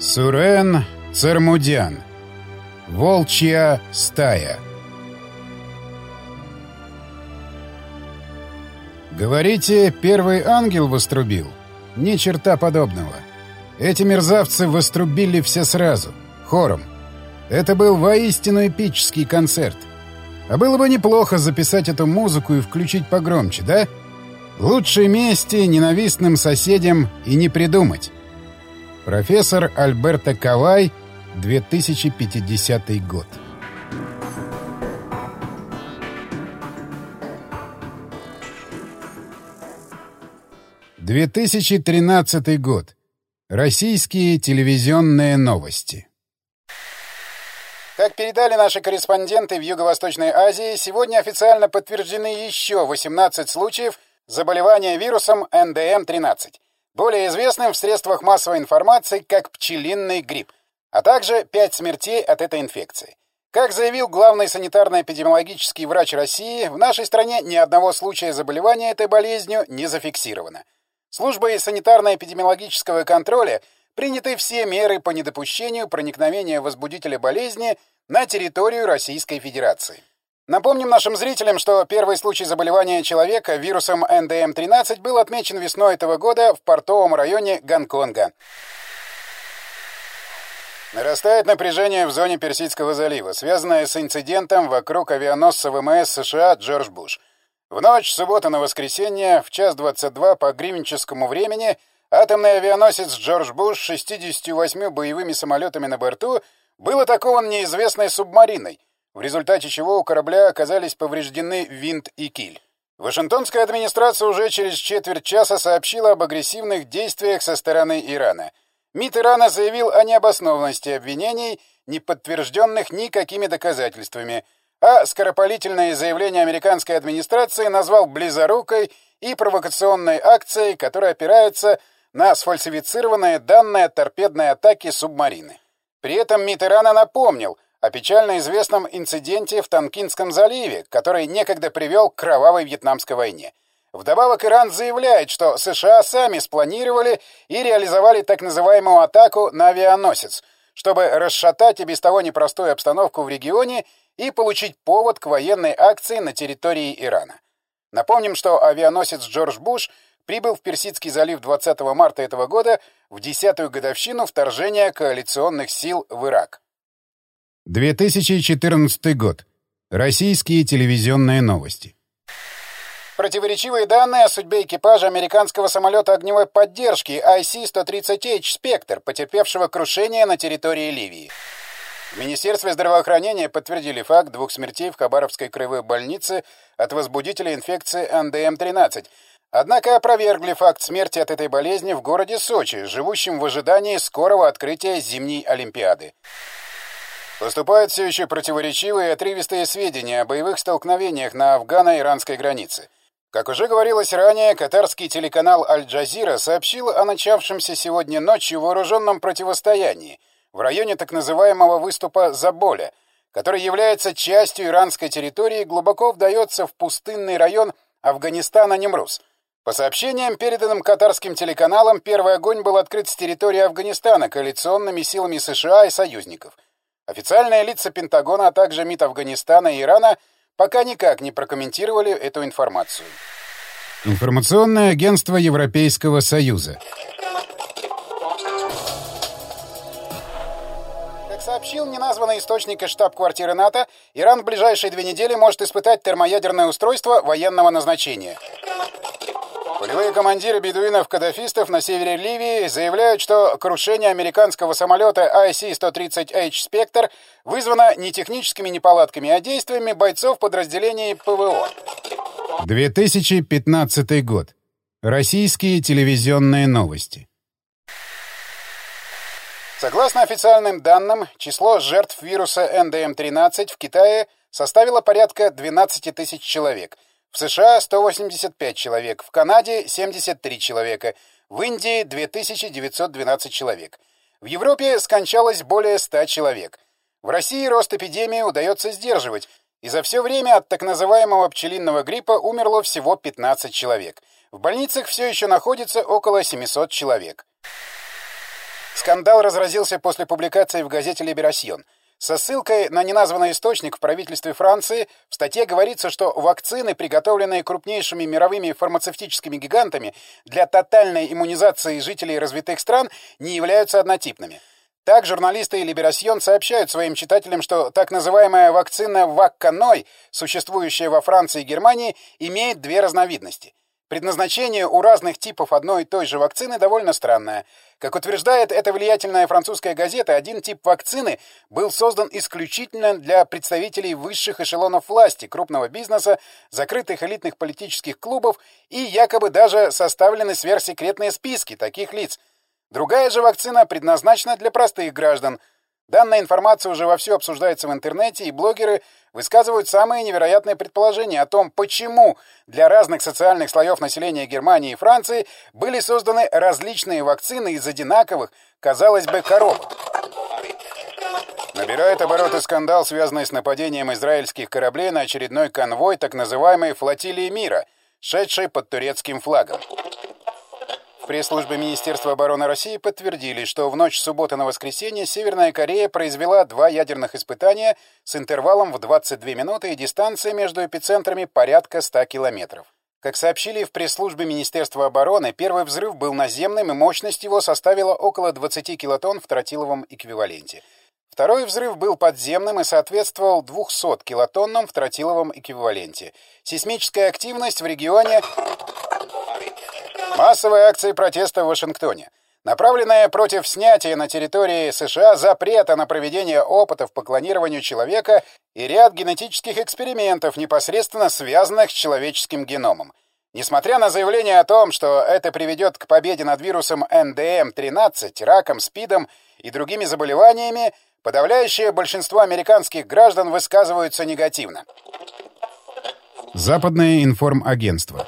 Сурен Цермудян. Волчья стая. Говорите, первый ангел вострубил? Ни черта подобного. Эти мерзавцы вострубили все сразу, хором. Это был воистину эпический концерт. А было бы неплохо записать эту музыку и включить погромче, да? Лучшей мести ненавистным соседям и не придумать. Профессор Альберто Кавай, 2050 год. Две тысячи тринадцатый год. Российские телевизионные новости. Как передали наши корреспонденты в Юго-Восточной Азии, сегодня официально подтверждены еще 18 случаев заболевания вирусом НДМ-13, более известным в средствах массовой информации как пчелиный грипп, а также 5 смертей от этой инфекции. Как заявил главный санитарно-эпидемиологический врач России, в нашей стране ни одного случая заболевания этой болезнью не зафиксировано. Службой санитарно-эпидемиологического контроля приняты все меры по недопущению проникновения возбудителя болезни на территорию Российской Федерации. Напомним нашим зрителям, что первый случай заболевания человека вирусом НДМ-13 был отмечен весной этого года в портовом районе Гонконга. Нарастает напряжение в зоне Персидского залива, связанное с инцидентом вокруг авианосца ВМС США «Джордж Буш». В ночь суббота на воскресенье в час 22 по гривенческому времени атомный авианосец Джордж Буш с 68 боевыми самолетами на борту был атакован неизвестной субмариной, в результате чего у корабля оказались повреждены винт и киль. Вашингтонская администрация уже через четверть часа сообщила об агрессивных действиях со стороны Ирана. МИД Ирана заявил о необоснованности обвинений, не подтвержденных никакими доказательствами – а скоропалительное заявление американской администрации назвал близорукой и провокационной акцией, которая опирается на сфальсифицированные данные торпедной атаки субмарины. При этом МИД Ирана напомнил о печально известном инциденте в Танкинском заливе, который некогда привел к кровавой Вьетнамской войне. Вдобавок Иран заявляет, что США сами спланировали и реализовали так называемую атаку на авианосец, чтобы расшатать и без того непростую обстановку в регионе и получить повод к военной акции на территории Ирана. Напомним, что авианосец Джордж Буш прибыл в Персидский залив 20 марта этого года в десятую годовщину вторжения коалиционных сил в Ирак. 2014 год. Российские телевизионные новости. Противоречивые данные о судьбе экипажа американского самолета огневой поддержки IC-130H «Спектр», потерпевшего крушение на территории Ливии. В Министерстве здравоохранения подтвердили факт двух смертей в Хабаровской краевой больнице от возбудителя инфекции НДМ-13. Однако опровергли факт смерти от этой болезни в городе Сочи, живущем в ожидании скорого открытия зимней Олимпиады. Поступают все еще противоречивые и отрывистые сведения о боевых столкновениях на афгано-иранской границе. Как уже говорилось ранее, катарский телеканал «Аль-Джазира» сообщил о начавшемся сегодня ночью вооруженном противостоянии – в районе так называемого выступа Заболя, который является частью иранской территории и глубоко вдается в пустынный район Афганистана Немрус. По сообщениям, переданным катарским телеканалам, первый огонь был открыт с территории Афганистана коалиционными силами США и союзников. Официальные лица Пентагона, а также МИД Афганистана и Ирана пока никак не прокомментировали эту информацию. Информационное агентство Европейского Союза. сообщил неназванный источник из штаб-квартиры НАТО, Иран в ближайшие две недели может испытать термоядерное устройство военного назначения. Полевые командиры бедуинов-каддафистов на севере Ливии заявляют, что крушение американского самолета IC-130H «Спектр» вызвано не техническими неполадками, а действиями бойцов подразделений ПВО. 2015 год. Российские телевизионные новости. Согласно официальным данным, число жертв вируса НДМ-13 в Китае составило порядка 12 тысяч человек, в США — 185 человек, в Канаде — 73 человека, в Индии — 2912 человек. В Европе скончалось более 100 человек. В России рост эпидемии удается сдерживать, и за все время от так называемого пчелиного гриппа умерло всего 15 человек. В больницах все еще находится около 700 человек. Скандал разразился после публикации в газете «Либерасьон». Со ссылкой на неназванный источник в правительстве Франции в статье говорится, что вакцины, приготовленные крупнейшими мировыми фармацевтическими гигантами для тотальной иммунизации жителей развитых стран, не являются однотипными. Так журналисты и Либерасьон сообщают своим читателям, что так называемая вакцина Вакканой, существующая во Франции и Германии, имеет две разновидности. Предназначение у разных типов одной и той же вакцины довольно странное. Как утверждает эта влиятельная французская газета, один тип вакцины был создан исключительно для представителей высших эшелонов власти, крупного бизнеса, закрытых элитных политических клубов и якобы даже составлены сверхсекретные списки таких лиц. Другая же вакцина предназначена для простых граждан – Данная информация уже вовсю обсуждается в интернете, и блогеры высказывают самые невероятные предположения о том, почему для разных социальных слоев населения Германии и Франции были созданы различные вакцины из одинаковых, казалось бы, коробок. Набирает обороты скандал, связанный с нападением израильских кораблей на очередной конвой так называемой «флотилии мира», шедшей под турецким флагом пресс-службе Министерства обороны России подтвердили, что в ночь субботы на воскресенье Северная Корея произвела два ядерных испытания с интервалом в 22 минуты и дистанцией между эпицентрами порядка 100 километров. Как сообщили в пресс-службе Министерства обороны, первый взрыв был наземным, и мощность его составила около 20 килотонн в тротиловом эквиваленте. Второй взрыв был подземным и соответствовал 200 килотоннам в тротиловом эквиваленте. Сейсмическая активность в регионе Массовые акции протеста в Вашингтоне, направленная против снятия на территории США запрета на проведение опытов по клонированию человека и ряд генетических экспериментов, непосредственно связанных с человеческим геномом. Несмотря на заявление о том, что это приведет к победе над вирусом НДМ-13, раком, СПИДом и другими заболеваниями, подавляющее большинство американских граждан высказываются негативно. Западное информагентство.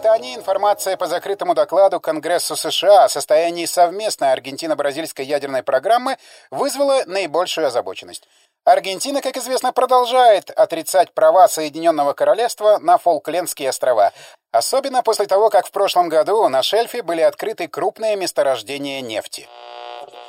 Великобритании информация по закрытому докладу Конгрессу США о состоянии совместной аргентино-бразильской ядерной программы вызвала наибольшую озабоченность. Аргентина, как известно, продолжает отрицать права Соединенного Королевства на Фолклендские острова, особенно после того, как в прошлом году на шельфе были открыты крупные месторождения нефти.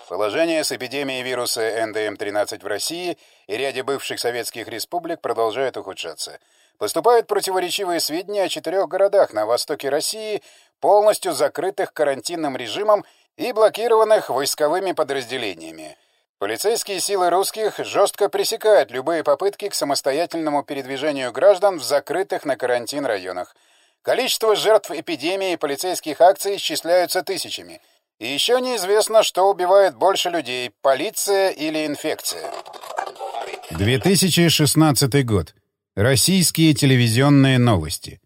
Положение с эпидемией вируса НДМ-13 в России и ряде бывших советских республик продолжает ухудшаться. Поступают противоречивые сведения о четырех городах на востоке России, полностью закрытых карантинным режимом и блокированных войсковыми подразделениями. Полицейские силы русских жестко пресекают любые попытки к самостоятельному передвижению граждан в закрытых на карантин районах. Количество жертв эпидемии и полицейских акций исчисляются тысячами. И еще неизвестно, что убивает больше людей – полиция или инфекция. 2016 год. Российские телевизионные новости.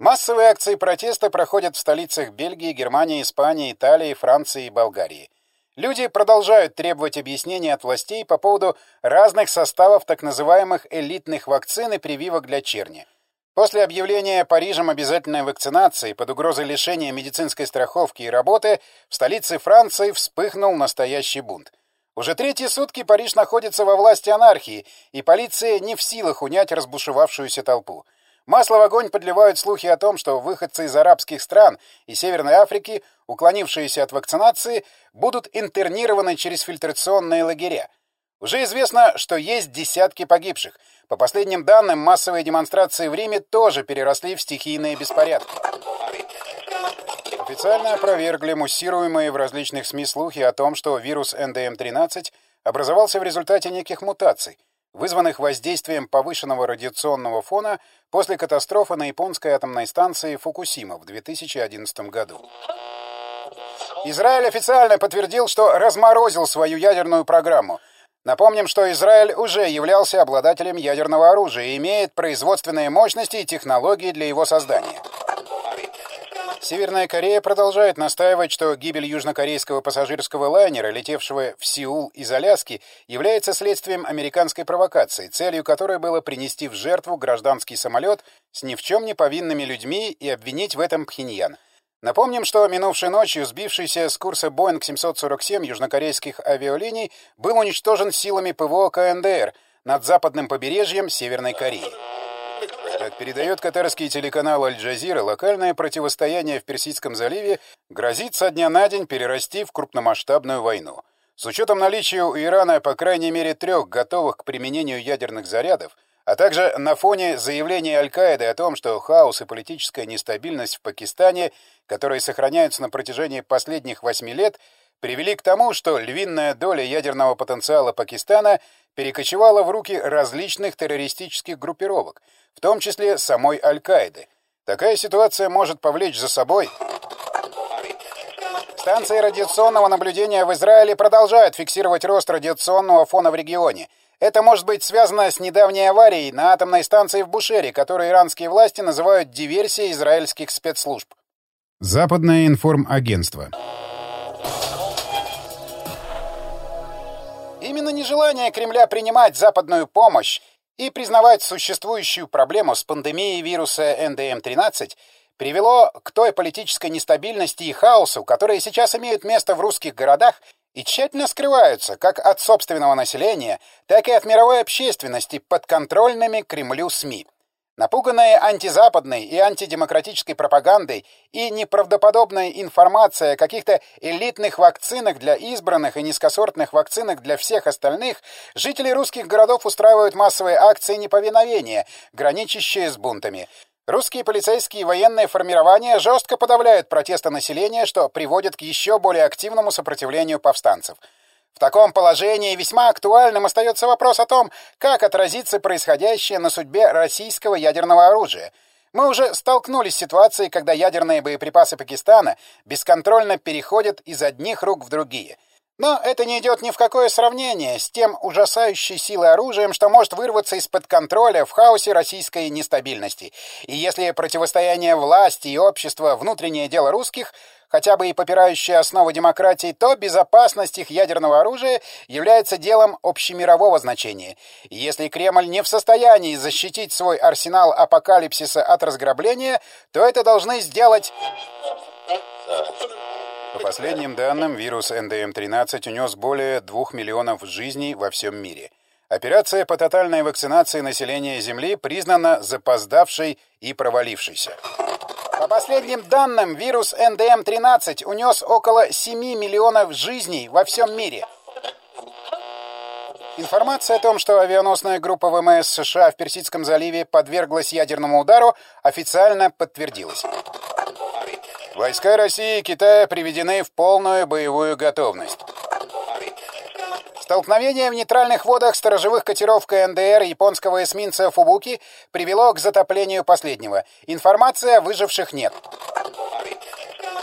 Массовые акции протеста проходят в столицах Бельгии, Германии, Испании, Италии, Франции и Болгарии. Люди продолжают требовать объяснений от властей по поводу разных составов так называемых элитных вакцин и прививок для черни. После объявления Парижем обязательной вакцинации под угрозой лишения медицинской страховки и работы в столице Франции вспыхнул настоящий бунт. Уже третьи сутки Париж находится во власти анархии, и полиция не в силах унять разбушевавшуюся толпу. Масло в огонь подливают слухи о том, что выходцы из арабских стран и Северной Африки, уклонившиеся от вакцинации, будут интернированы через фильтрационные лагеря. Уже известно, что есть десятки погибших. По последним данным, массовые демонстрации в Риме тоже переросли в стихийные беспорядки. Официально опровергли муссируемые в различных СМИ слухи о том, что вирус НДМ-13 образовался в результате неких мутаций, вызванных воздействием повышенного радиационного фона после катастрофы на японской атомной станции Фукусима в 2011 году. Израиль официально подтвердил, что разморозил свою ядерную программу. Напомним, что Израиль уже являлся обладателем ядерного оружия и имеет производственные мощности и технологии для его создания. Северная Корея продолжает настаивать, что гибель южнокорейского пассажирского лайнера, летевшего в Сеул из Аляски, является следствием американской провокации, целью которой было принести в жертву гражданский самолет с ни в чем не повинными людьми и обвинить в этом Пхеньян. Напомним, что минувшей ночью сбившийся с курса Boeing 747 южнокорейских авиалиний был уничтожен силами ПВО КНДР над западным побережьем Северной Кореи. Как передает катарский телеканал «Аль-Джазира», локальное противостояние в Персидском заливе грозит со дня на день перерасти в крупномасштабную войну. С учетом наличия у Ирана по крайней мере трех готовых к применению ядерных зарядов, а также на фоне заявления Аль-Каиды о том, что хаос и политическая нестабильность в Пакистане, которые сохраняются на протяжении последних восьми лет, привели к тому, что львиная доля ядерного потенциала Пакистана перекочевала в руки различных террористических группировок, в том числе самой Аль-Каиды. Такая ситуация может повлечь за собой... Станции радиационного наблюдения в Израиле продолжают фиксировать рост радиационного фона в регионе. Это может быть связано с недавней аварией на атомной станции в Бушере, которую иранские власти называют диверсией израильских спецслужб. Западное информагентство. Именно нежелание Кремля принимать западную помощь и признавать существующую проблему с пандемией вируса НДМ-13 привело к той политической нестабильности и хаосу, которые сейчас имеют место в русских городах и тщательно скрываются как от собственного населения, так и от мировой общественности под контрольными Кремлю СМИ. Напуганная антизападной и антидемократической пропагандой и неправдоподобная информация о каких-то элитных вакцинах для избранных и низкосортных вакцинах для всех остальных, жители русских городов устраивают массовые акции неповиновения, граничащие с бунтами. Русские полицейские и военные формирования жестко подавляют протесты населения, что приводит к еще более активному сопротивлению повстанцев. В таком положении весьма актуальным остается вопрос о том, как отразится происходящее на судьбе российского ядерного оружия. Мы уже столкнулись с ситуацией, когда ядерные боеприпасы Пакистана бесконтрольно переходят из одних рук в другие — но это не идет ни в какое сравнение с тем ужасающей силой оружием, что может вырваться из-под контроля в хаосе российской нестабильности. И если противостояние власти и общества — внутреннее дело русских, хотя бы и попирающее основы демократии, то безопасность их ядерного оружия является делом общемирового значения. И если Кремль не в состоянии защитить свой арсенал апокалипсиса от разграбления, то это должны сделать... По последним данным, вирус НДМ-13 унес более 2 миллионов жизней во всем мире. Операция по тотальной вакцинации населения Земли признана запоздавшей и провалившейся. По последним данным, вирус НДМ-13 унес около 7 миллионов жизней во всем мире. Информация о том, что авианосная группа ВМС США в Персидском заливе подверглась ядерному удару, официально подтвердилась. Войска России и Китая приведены в полную боевую готовность. Столкновение в нейтральных водах сторожевых катеров КНДР японского эсминца «Фубуки» привело к затоплению последнего. Информация о выживших нет.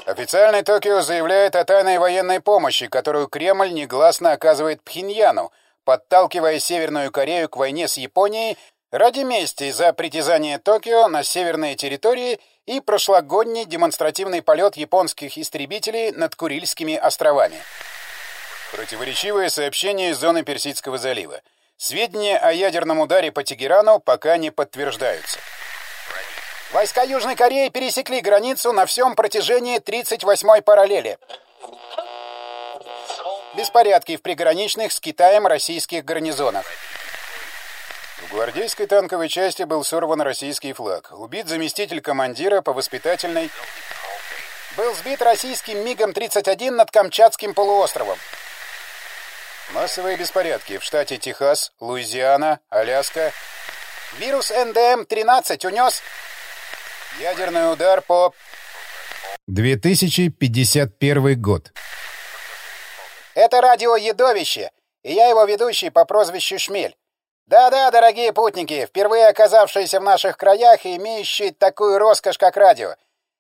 Официальный Токио заявляет о тайной военной помощи, которую Кремль негласно оказывает Пхеньяну, подталкивая Северную Корею к войне с Японией ради мести за притязание Токио на северные территории и прошлогодний демонстративный полет японских истребителей над Курильскими островами. Противоречивое сообщение из зоны Персидского залива. Сведения о ядерном ударе по Тегерану пока не подтверждаются. Войска Южной Кореи пересекли границу на всем протяжении 38-й параллели. Беспорядки в приграничных с Китаем российских гарнизонах. В гвардейской танковой части был сорван российский флаг. Убит заместитель командира по воспитательной... Был сбит российским МиГом-31 над Камчатским полуостровом. Массовые беспорядки в штате Техас, Луизиана, Аляска. Вирус НДМ-13 унес ядерный удар по... 2051 год. Это радио «Едовище», и я его ведущий по прозвищу Шмель. Да-да, дорогие путники, впервые оказавшиеся в наших краях и имеющие такую роскошь, как радио.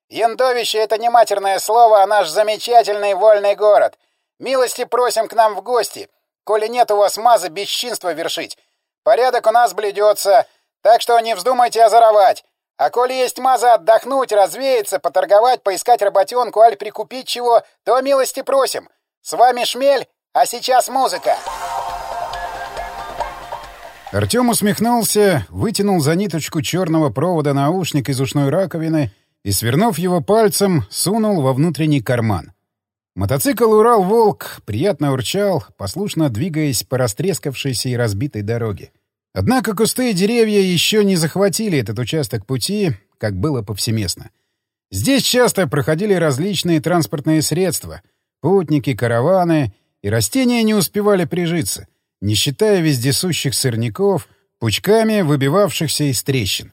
Яндовище — это не матерное слово, а наш замечательный вольный город. Милости просим к нам в гости, коли нет у вас мазы бесчинства вершить. Порядок у нас бледется, так что не вздумайте озоровать. А коли есть маза отдохнуть, развеяться, поторговать, поискать работенку, аль прикупить чего, то милости просим. С вами Шмель, а сейчас музыка. Артем усмехнулся, вытянул за ниточку черного провода наушник из ушной раковины и, свернув его пальцем, сунул во внутренний карман. Мотоцикл «Урал-Волк» приятно урчал, послушно двигаясь по растрескавшейся и разбитой дороге. Однако кусты и деревья еще не захватили этот участок пути, как было повсеместно. Здесь часто проходили различные транспортные средства, путники, караваны, и растения не успевали прижиться, не считая вездесущих сорняков, пучками выбивавшихся из трещин.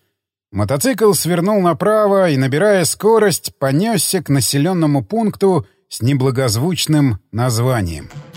Мотоцикл свернул направо и, набирая скорость, понесся к населенному пункту с неблагозвучным названием —